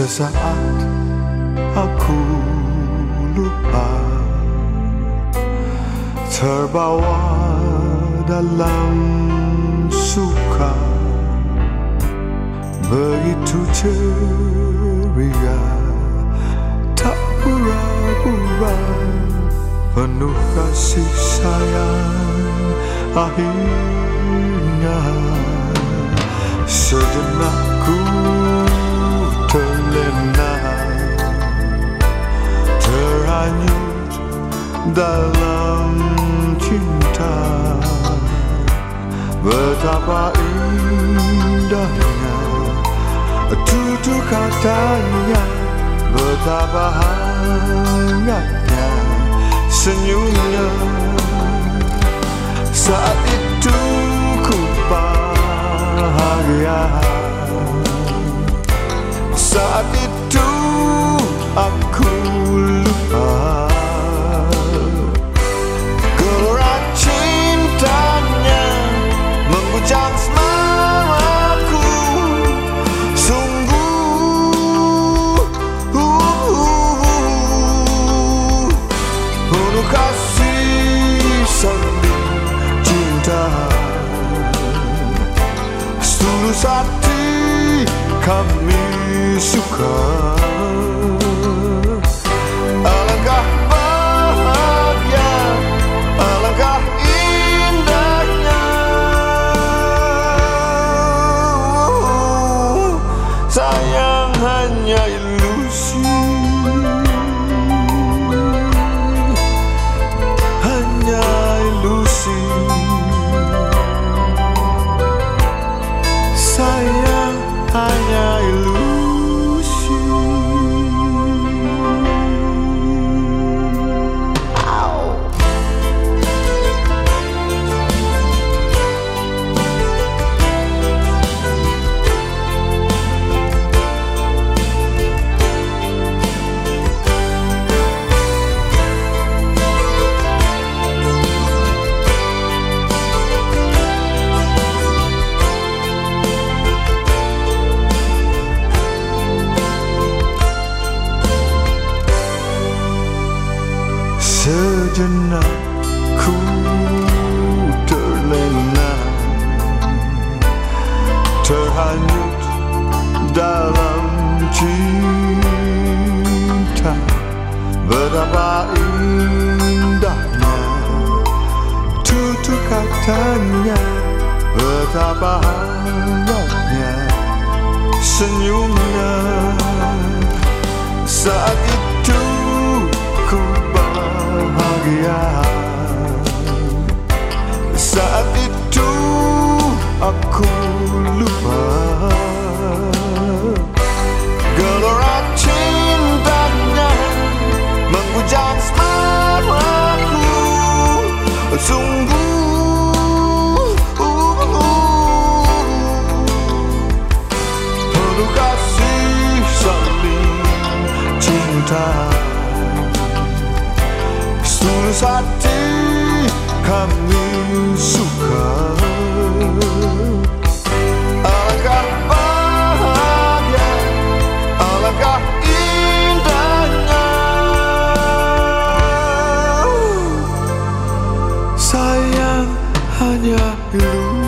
Sesaat aku lupa Terbawa dalam suka. Begitu ceria Tak pura-pura Penuh kasih sayang Akhirnya. Sejenak dalam cinta. Betapa indahnya Tutur katanya. Betapa hangatnya Senyumnya. Saat itu ku bahagia Setulus hati kami suka. Alangkah bahagia Alangkah indahnya. Sayang hanya ilusi Sejenak ku terlena Terhanyut dalam cinta Betapa indahnya Tutur katanya Betapa hangatnya Sungguh Penuh kasih saling cinta. Hati kami suka Yeah. illusion